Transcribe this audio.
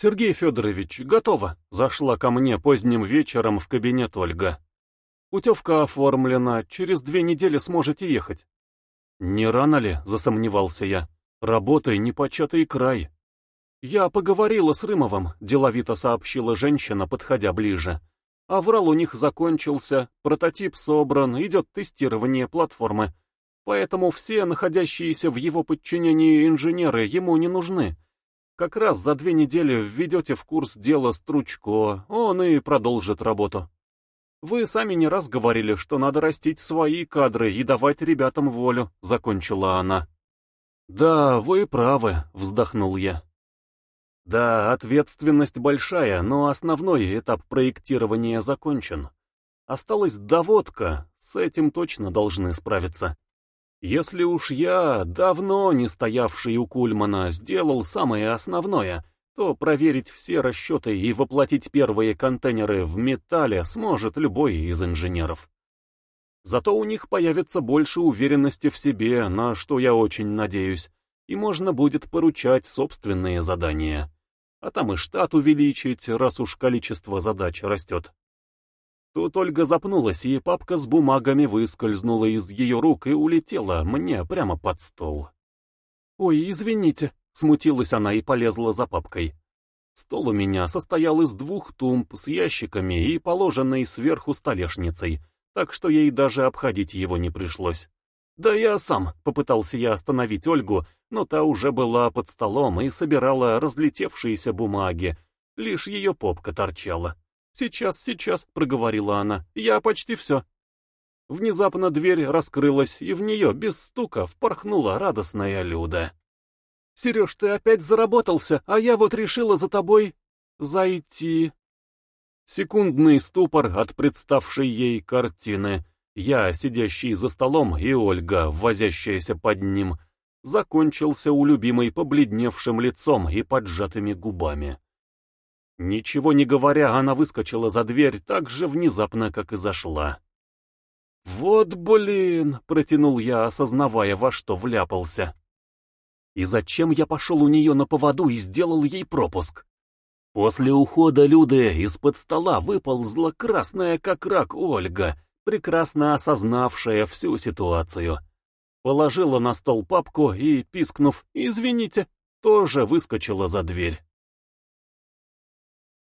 «Сергей Федорович, готово!» — зашла ко мне поздним вечером в кабинет Ольга. «Путевка оформлена, через две недели сможете ехать». «Не рано ли?» — засомневался я. «Работай непочатый край». «Я поговорила с Рымовым», — деловито сообщила женщина, подходя ближе. «Аврал у них закончился, прототип собран, идет тестирование платформы. Поэтому все находящиеся в его подчинении инженеры ему не нужны. Как раз за две недели введете в курс дела Стручко, он и продолжит работу. Вы сами не раз говорили, что надо растить свои кадры и давать ребятам волю», — закончила она. «Да, вы правы», — вздохнул я. Да, ответственность большая, но основной этап проектирования закончен. Осталась доводка, с этим точно должны справиться. Если уж я, давно не стоявший у Кульмана, сделал самое основное, то проверить все расчеты и воплотить первые контейнеры в металле сможет любой из инженеров. Зато у них появится больше уверенности в себе, на что я очень надеюсь, и можно будет поручать собственные задания а там и штат увеличить, раз уж количество задач растет. Тут Ольга запнулась, и папка с бумагами выскользнула из ее рук и улетела мне прямо под стол. «Ой, извините», — смутилась она и полезла за папкой. Стол у меня состоял из двух тумб с ящиками и положенной сверху столешницей, так что ей даже обходить его не пришлось. «Да я сам», — попытался я остановить Ольгу, но та уже была под столом и собирала разлетевшиеся бумаги. Лишь ее попка торчала. «Сейчас, сейчас», — проговорила она, — «я почти все». Внезапно дверь раскрылась, и в нее без стука впорхнула радостная Люда. «Сереж, ты опять заработался, а я вот решила за тобой зайти». Секундный ступор от представшей ей картины — я, сидящий за столом, и Ольга, возящаяся под ним, закончился у любимой побледневшим лицом и поджатыми губами. Ничего не говоря, она выскочила за дверь так же внезапно, как и зашла. «Вот блин!» — протянул я, осознавая, во что вляпался. И зачем я пошел у нее на поводу и сделал ей пропуск? После ухода Люды из-под стола выползла красная как рак Ольга — прекрасно осознавшая всю ситуацию. Положила на стол папку и, пискнув «Извините», тоже выскочила за дверь.